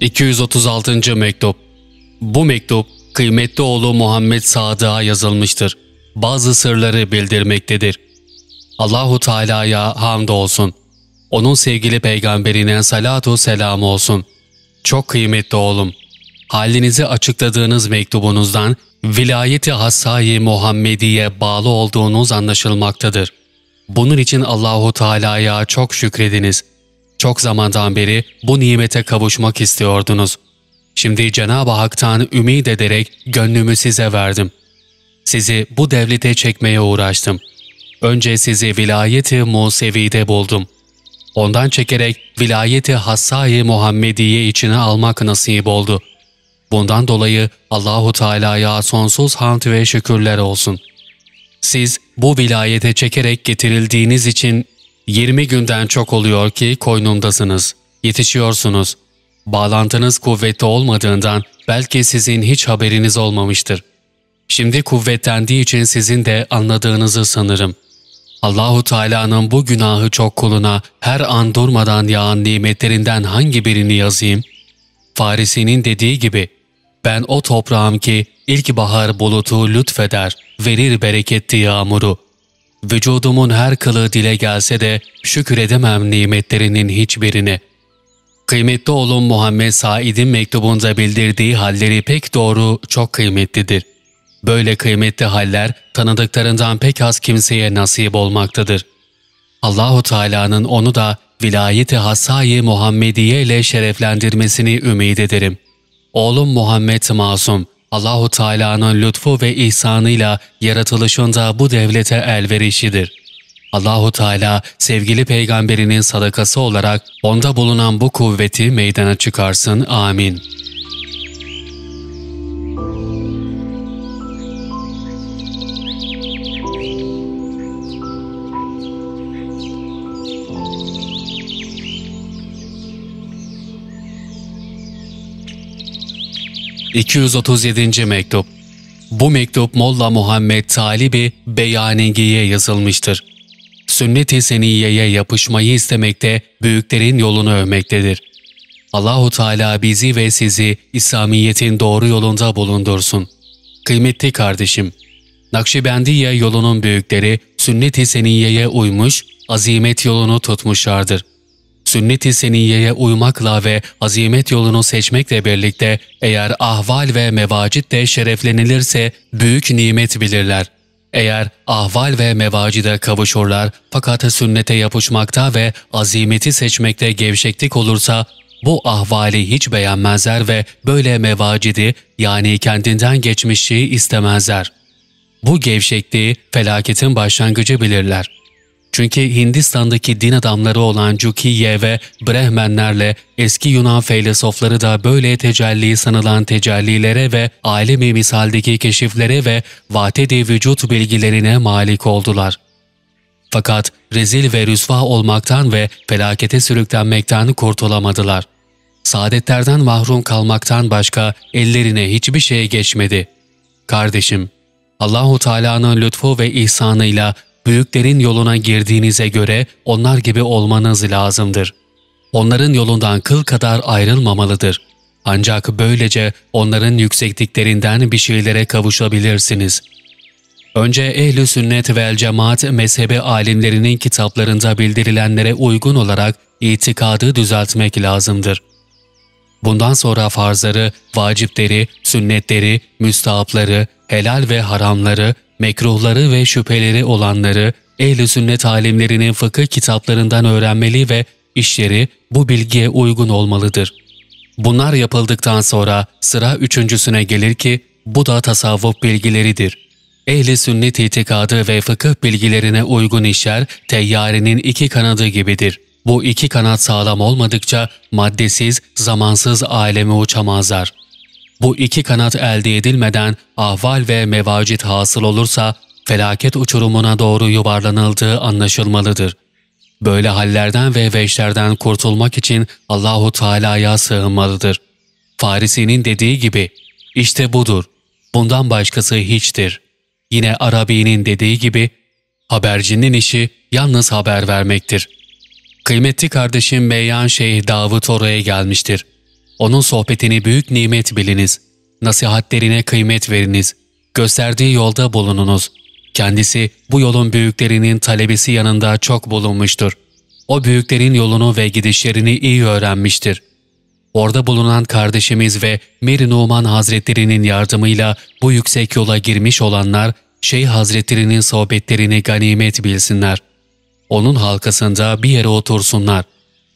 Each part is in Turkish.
236. Mektup Bu mektup kıymetli oğlu Muhammed Sadık'a yazılmıştır. Bazı sırları bildirmektedir. Allahu Teala'ya hamd olsun. Onun sevgili peygamberine salatu selam olsun. Çok kıymetli oğlum. Halinizi açıkladığınız mektubunuzdan vilayeti hassayı Muhammediye bağlı olduğunuz anlaşılmaktadır. Bunun için Allahu Teala'ya çok şükrediniz. Çok zamandan beri bu nimete kavuşmak istiyordunuz. Şimdi Cenab-ı Hak'tan ümid ederek gönlümü size verdim. Sizi bu devlete çekmeye uğraştım. Önce sizi vilayeti Musevi'de buldum. Ondan çekerek vilayeti Hassai Muhammediye içine almak nasip oldu. Bundan dolayı Allahu Teala'ya sonsuz hamd ve şükürler olsun. Siz bu vilayete çekerek getirildiğiniz için 20 günden çok oluyor ki koynumdasınız, yetişiyorsunuz. Bağlantınız kuvvetli olmadığından belki sizin hiç haberiniz olmamıştır. Şimdi kuvvetlendiği için sizin de anladığınızı sanırım. Allahu Teala'nın bu günahı çok kuluna her an durmadan yağan nimetlerinden hangi birini yazayım? Farisi'nin dediği gibi, ben o toprağım ki ilk bahar bulutu lütfeder, verir bereketli yağmuru. Vücudumun her kılı dile gelse de şükür edemem nimetlerinin hiçbirine. Kıymetli oğlum Muhammed Said'in mektubunda bildirdiği halleri pek doğru, çok kıymetlidir. Böyle kıymetli haller tanıdıklarından pek az kimseye nasip olmaktadır. Allahu Teala'nın onu da vilayeti Hassai Muhammediye ile şereflendirmesini ümid ederim. Oğlum Muhammed Masum, Allahu Teala'nın lütfu ve ihsanıyla yaratılışında bu devlete elverişidir. Allahu Teala sevgili peygamberinin sadakası olarak onda bulunan bu kuvveti meydana çıkarsın. Amin. ...237. Mektup Bu mektup Molla Muhammed Talibi Beyanegi'ye yazılmıştır. Sünnet-i Seniyye'ye yapışmayı istemekte, büyüklerin yolunu övmektedir. Allahu Teala bizi ve sizi İslamiyet'in doğru yolunda bulundursun. Kıymetli kardeşim, Nakşibendiye yolunun büyükleri sünnet-i seniyeye uymuş, azimet yolunu tutmuşlardır. Sünnet-i seniyeye uymakla ve azimet yolunu seçmekle birlikte eğer ahval ve mevacit de şereflenilirse büyük nimet bilirler. Eğer ahval ve mevacide kavuşurlar fakat sünnete yapışmakta ve azimeti seçmekte gevşeklik olursa bu ahvali hiç beğenmezler ve böyle mevacidi yani kendinden geçmişi istemezler. Bu gevşekliği felaketin başlangıcı bilirler. Çünkü Hindistan'daki din adamları olan Cukiye ve Brehmenlerle eski Yunan filozofları da böyle tecelli sanılan tecellilere ve alemi misaldeki keşiflere ve vatedi vücut bilgilerine malik oldular. Fakat rezil ve rüsva olmaktan ve felakete sürüklenmekten kurtulamadılar. Saadetlerden mahrum kalmaktan başka ellerine hiçbir şey geçmedi. Kardeşim, Allahu Teala'nın lütfu ve ihsanıyla büyüklerin yoluna girdiğinize göre onlar gibi olmanız lazımdır. Onların yolundan kıl kadar ayrılmamalıdır. Ancak böylece onların yüksekliklerinden bir şeylere kavuşabilirsiniz. Önce ehl-i sünnet vel cemaat mezhebi alimlerinin kitaplarında bildirilenlere uygun olarak itikadı düzeltmek lazımdır. Bundan sonra farzları, vacipleri, sünnetleri, müstahapları, helal ve haramları, mekruhları ve şüpheleri olanları ehl-i sünnet alimlerinin fıkıh kitaplarından öğrenmeli ve işleri bu bilgiye uygun olmalıdır. Bunlar yapıldıktan sonra sıra üçüncüsüne gelir ki bu da tasavvuf bilgileridir. Ehli sünnet itikadı ve fıkıh bilgilerine uygun işler teyyarenin iki kanadı gibidir. Bu iki kanat sağlam olmadıkça maddesiz, zamansız aleme uçamazlar. Bu iki kanat elde edilmeden ahval ve mevacit hasıl olursa felaket uçurumuna doğru yuvarlanıldığı anlaşılmalıdır. Böyle hallerden ve veşlerden kurtulmak için Allahu Teala'ya sığınmalıdır. Farisi'nin dediği gibi, işte budur, bundan başkası hiçtir. Yine Arabi'nin dediği gibi, habercinin işi yalnız haber vermektir. Kıymetli kardeşim Beyyan Şeyh Davut oraya gelmiştir. Onun sohbetini büyük nimet biliniz. Nasihatlerine kıymet veriniz. Gösterdiği yolda bulununuz. Kendisi bu yolun büyüklerinin talebesi yanında çok bulunmuştur. O büyüklerin yolunu ve gidişlerini iyi öğrenmiştir. Orada bulunan kardeşimiz ve Meri Numan Hazretlerinin yardımıyla bu yüksek yola girmiş olanlar, Şeyh Hazretlerinin sohbetlerini ganimet bilsinler. Onun halkasında bir yere otursunlar.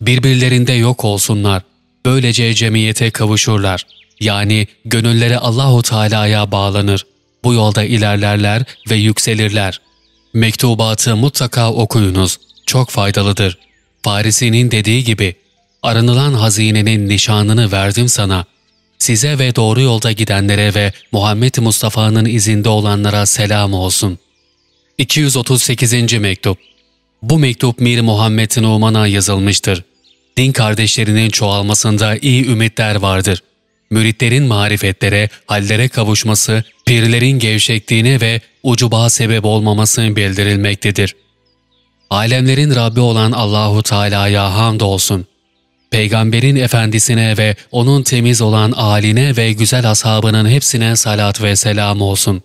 Birbirlerinde yok olsunlar. Böylece cemiyete kavuşurlar. Yani gönülleri Allahu Teala'ya bağlanır. Bu yolda ilerlerler ve yükselirler. Mektubatı mutlaka okuyunuz. Çok faydalıdır. Farisi'nin dediği gibi, aranılan hazinenin nişanını verdim sana. Size ve doğru yolda gidenlere ve Muhammed Mustafa'nın izinde olanlara selam olsun. 238. Mektup Bu mektup Mir Muhammed Numan'a yazılmıştır. Din kardeşlerinin çoğalmasında iyi ümitler vardır. Müritlerin marifetlere, hallere kavuşması, pirlerin gevşekliğine ve ucuba sebep olmaması bildirilmektedir. Alemlerin Rabbi olan Allahu Teala'ya hamdolsun. Peygamberin efendisine ve onun temiz olan aline ve güzel ashabının hepsine salat ve selam olsun.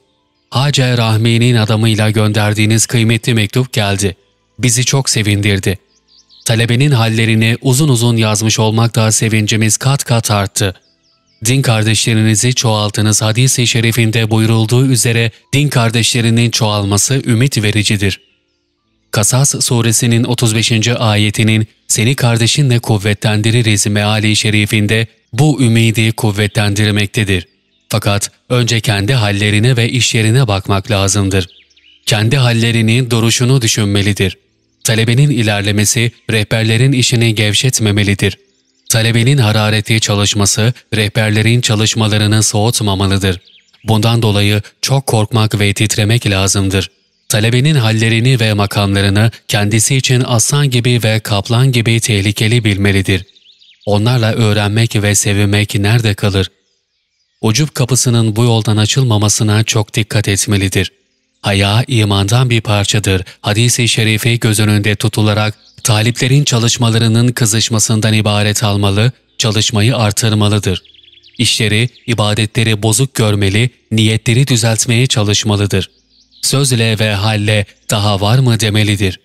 Hacer Rahmi'nin adamıyla gönderdiğiniz kıymetli mektup geldi. Bizi çok sevindirdi. Talebenin hallerini uzun uzun yazmış olmakla sevincimiz kat kat arttı. Din kardeşlerinizi çoğaltınız hadis-i şerifinde buyurulduğu üzere din kardeşlerinin çoğalması ümit vericidir.'' Kasas suresinin 35. ayetinin seni kardeşinle kuvvetlendiririz meali şerifinde bu ümidi kuvvetlendirmektedir. Fakat önce kendi hallerine ve işlerine bakmak lazımdır. Kendi hallerini, duruşunu düşünmelidir. Talebenin ilerlemesi rehberlerin işini gevşetmemelidir. Talebenin harareti çalışması rehberlerin çalışmalarını soğutmamalıdır. Bundan dolayı çok korkmak ve titremek lazımdır.'' talebenin hallerini ve makamlarını kendisi için aslan gibi ve kaplan gibi tehlikeli bilmelidir. Onlarla öğrenmek ve sevinmek nerede kalır? Ucup kapısının bu yoldan açılmamasına çok dikkat etmelidir. Haya imandan bir parçadır. Hadis-i şerifi göz önünde tutularak taliplerin çalışmalarının kızışmasından ibaret almalı, çalışmayı artırmalıdır. İşleri, ibadetleri bozuk görmeli, niyetleri düzeltmeye çalışmalıdır.'' söz ile ve halle daha var mı demelidir.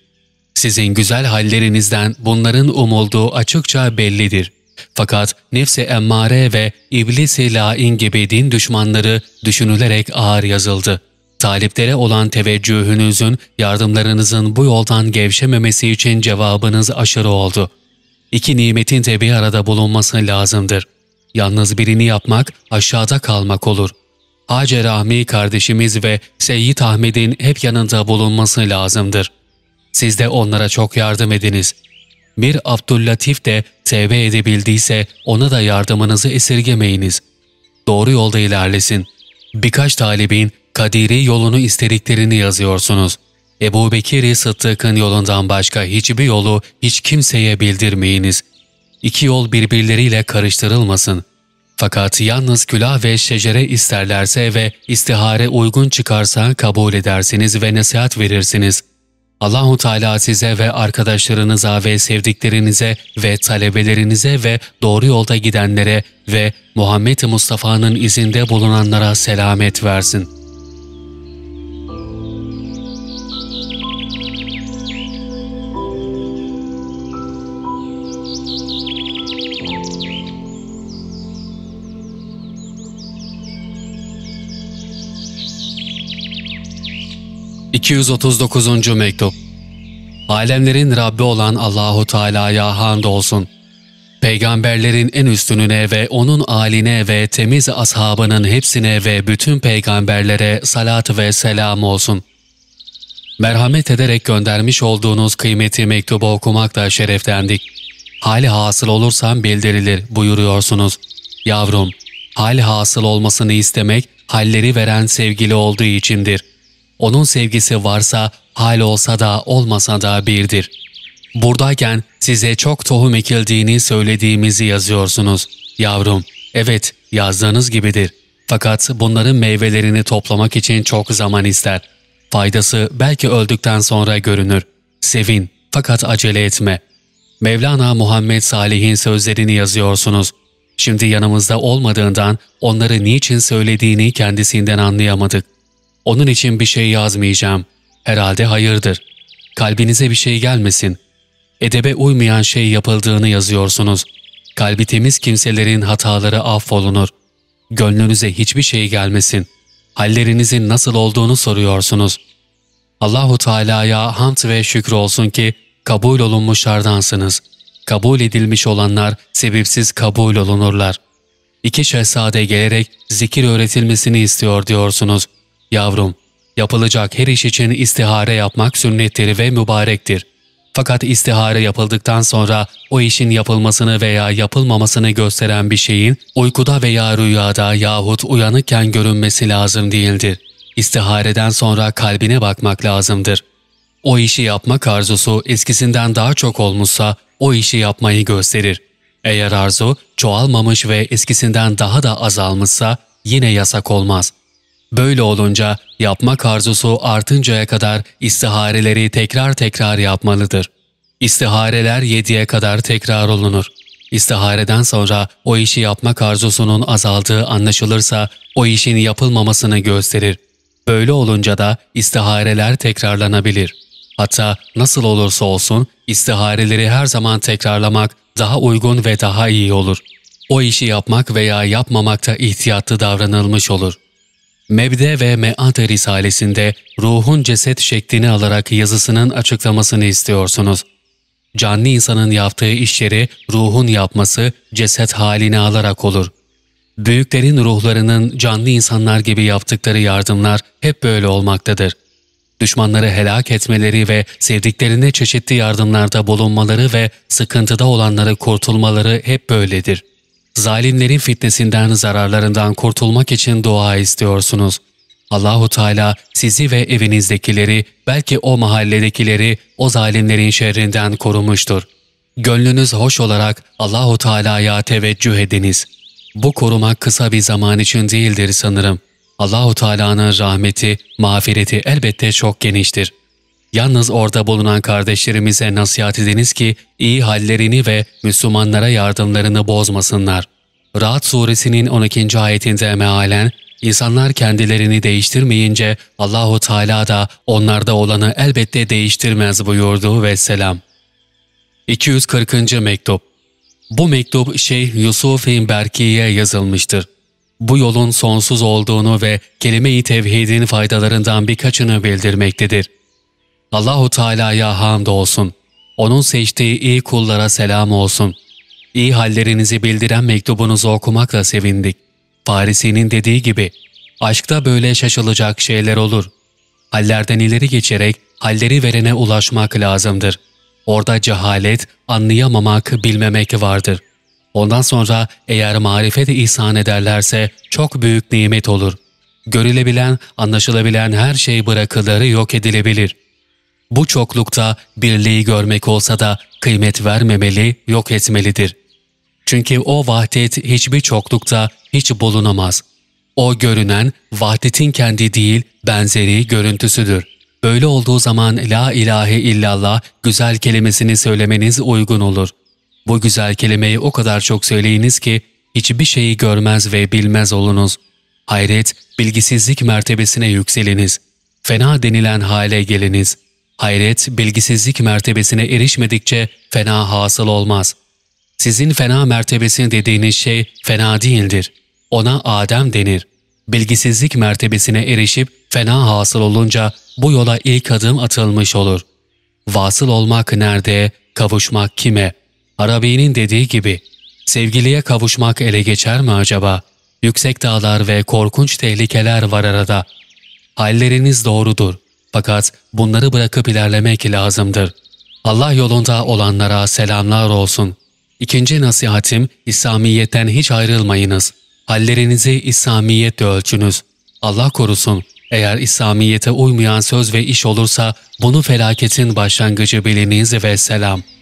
Sizin güzel hallerinizden bunların umulduğu açıkça bellidir. Fakat nefsi emmare ve iblis-i lain gibi din düşmanları düşünülerek ağır yazıldı. Taliplere olan teveccühünüzün, yardımlarınızın bu yoldan gevşememesi için cevabınız aşırı oldu. İki nimetin de bir arada bulunması lazımdır. Yalnız birini yapmak aşağıda kalmak olur.'' Hacer Ahmi kardeşimiz ve Seyyid Ahmet'in hep yanında bulunması lazımdır. Siz de onlara çok yardım ediniz. Bir Abdüllatif de tevbe edebildiyse ona da yardımınızı esirgemeyiniz. Doğru yolda ilerlesin. Birkaç talibin kadiri yolunu istediklerini yazıyorsunuz. Ebu Bekir Sıddık'ın yolundan başka hiçbir yolu hiç kimseye bildirmeyiniz. İki yol birbirleriyle karıştırılmasın.'' Fakat yalnız külah ve şecere isterlerse ve istihare uygun çıkarsa kabul edersiniz ve nasihat verirsiniz. Allahu Teala size ve arkadaşlarınıza ve sevdiklerinize ve talebelerinize ve doğru yolda gidenlere ve Muhammed Mustafa'nın izinde bulunanlara selamet versin.'' 239. Mektup Alemlerin Rabbi olan Allahu Teala'ya hamdolsun. Peygamberlerin en üstününe ve onun aline ve temiz ashabının hepsine ve bütün peygamberlere salat ve selam olsun. Merhamet ederek göndermiş olduğunuz kıymeti mektubu okumakla şereflendik. Hali hasıl olursam bildirilir buyuruyorsunuz. Yavrum, hali hasıl olmasını istemek, halleri veren sevgili olduğu içindir.'' Onun sevgisi varsa hal olsa da olmasa da birdir. Buradayken size çok tohum ekildiğini söylediğimizi yazıyorsunuz. Yavrum, evet yazdığınız gibidir. Fakat bunların meyvelerini toplamak için çok zaman ister. Faydası belki öldükten sonra görünür. Sevin fakat acele etme. Mevlana Muhammed Salih'in sözlerini yazıyorsunuz. Şimdi yanımızda olmadığından onları niçin söylediğini kendisinden anlayamadık. Onun için bir şey yazmayacağım. Herhalde hayırdır. Kalbinize bir şey gelmesin. Edebe uymayan şey yapıldığını yazıyorsunuz. Kalbi temiz kimselerin hataları affolunur. Gönlünüze hiçbir şey gelmesin. Hallerinizin nasıl olduğunu soruyorsunuz. Allahu Teala'ya hamd ve şükür olsun ki kabul olunmuşlardansınız. Kabul edilmiş olanlar sebepsiz kabul olunurlar. İki şehzade gelerek zikir öğretilmesini istiyor diyorsunuz. Yavrum, yapılacak her iş için istihare yapmak sünnettir ve mübarektir. Fakat istihare yapıldıktan sonra o işin yapılmasını veya yapılmamasını gösteren bir şeyin uykuda veya rüyada yahut uyanıkken görünmesi lazım değildir. İstihareden sonra kalbine bakmak lazımdır. O işi yapmak arzusu eskisinden daha çok olmuşsa o işi yapmayı gösterir. Eğer arzu çoğalmamış ve eskisinden daha da azalmışsa yine yasak olmaz. Böyle olunca yapmak arzusu artıncaya kadar istihareleri tekrar tekrar yapmalıdır. İstihareler yediye kadar tekrar olunur. İstihareden sonra o işi yapmak arzusunun azaldığı anlaşılırsa o işin yapılmamasını gösterir. Böyle olunca da istihareler tekrarlanabilir. Hatta nasıl olursa olsun istihareleri her zaman tekrarlamak daha uygun ve daha iyi olur. O işi yapmak veya yapmamakta ihtiyatlı davranılmış olur. Mebde ve Me'at Risalesinde ruhun ceset şeklini alarak yazısının açıklamasını istiyorsunuz. Canlı insanın yaptığı işleri ruhun yapması ceset halini alarak olur. Büyüklerin ruhlarının canlı insanlar gibi yaptıkları yardımlar hep böyle olmaktadır. Düşmanları helak etmeleri ve sevdiklerine çeşitli yardımlarda bulunmaları ve sıkıntıda olanları kurtulmaları hep böyledir. Zalimlerin fitnesinden, zararlarından kurtulmak için dua istiyorsunuz. Allahu Teala sizi ve evinizdekileri, belki o mahalledekileri o zalimlerin şerrinden korumuştur. Gönlünüz hoş olarak Allahu Teala'ya teveccüh ediniz. Bu koruma kısa bir zaman için değildir sanırım. Allahu Teala'nın rahmeti, mağfireti elbette çok geniştir. Yalnız orada bulunan kardeşlerimize nasihat ediniz ki iyi hallerini ve Müslümanlara yardımlarını bozmasınlar. Rahat suresinin 12. ayetinde mealen İnsanlar kendilerini değiştirmeyince Allahu Teala da onlarda olanı elbette değiştirmez buyurdu ve selam. 240. mektup Bu mektup Şeyh Yusuf Berki'ye yazılmıştır. Bu yolun sonsuz olduğunu ve kelime-i tevhidin faydalarından birkaçını bildirmektedir. Allahu Teala'ya hamd olsun. Onun seçtiği iyi kullara selam olsun. İyi hallerinizi bildiren mektubunuzu okumakla sevindik. Farisi'nin dediği gibi, aşkta böyle şaşılacak şeyler olur. Hallerden ileri geçerek halleri verene ulaşmak lazımdır. Orada cehalet, anlayamamak, bilmemek vardır. Ondan sonra eğer marifet ihsan ederlerse çok büyük nimet olur. Görülebilen, anlaşılabilen her şey bırakılır, yok edilebilir. Bu çoklukta birliği görmek olsa da kıymet vermemeli, yok etmelidir.'' Çünkü o vahdet hiçbir çoklukta hiç bulunamaz. O görünen vahdetin kendi değil, benzeri görüntüsüdür. Böyle olduğu zaman La ilahe illallah güzel kelimesini söylemeniz uygun olur. Bu güzel kelimeyi o kadar çok söyleyiniz ki hiçbir şeyi görmez ve bilmez olunuz. Hayret, bilgisizlik mertebesine yükseliniz. Fena denilen hale geliniz. Hayret, bilgisizlik mertebesine erişmedikçe fena hasıl olmaz.'' Sizin fena mertebesini dediğiniz şey fena değildir. Ona Adem denir. Bilgisizlik mertebesine erişip fena hasıl olunca bu yola ilk adım atılmış olur. Vasıl olmak nerede, kavuşmak kime? Arabi'nin dediği gibi, sevgiliye kavuşmak ele geçer mi acaba? Yüksek dağlar ve korkunç tehlikeler var arada. Halleriniz doğrudur. Fakat bunları bırakıp ilerlemek lazımdır. Allah yolunda olanlara selamlar olsun.'' İkinci nasihatim, İslamiyet'ten hiç ayrılmayınız. Hallerinizi İslamiyetle ölçünüz. Allah korusun, eğer İslamiyet'e uymayan söz ve iş olursa bunu felaketin başlangıcı biliniz ve selam.''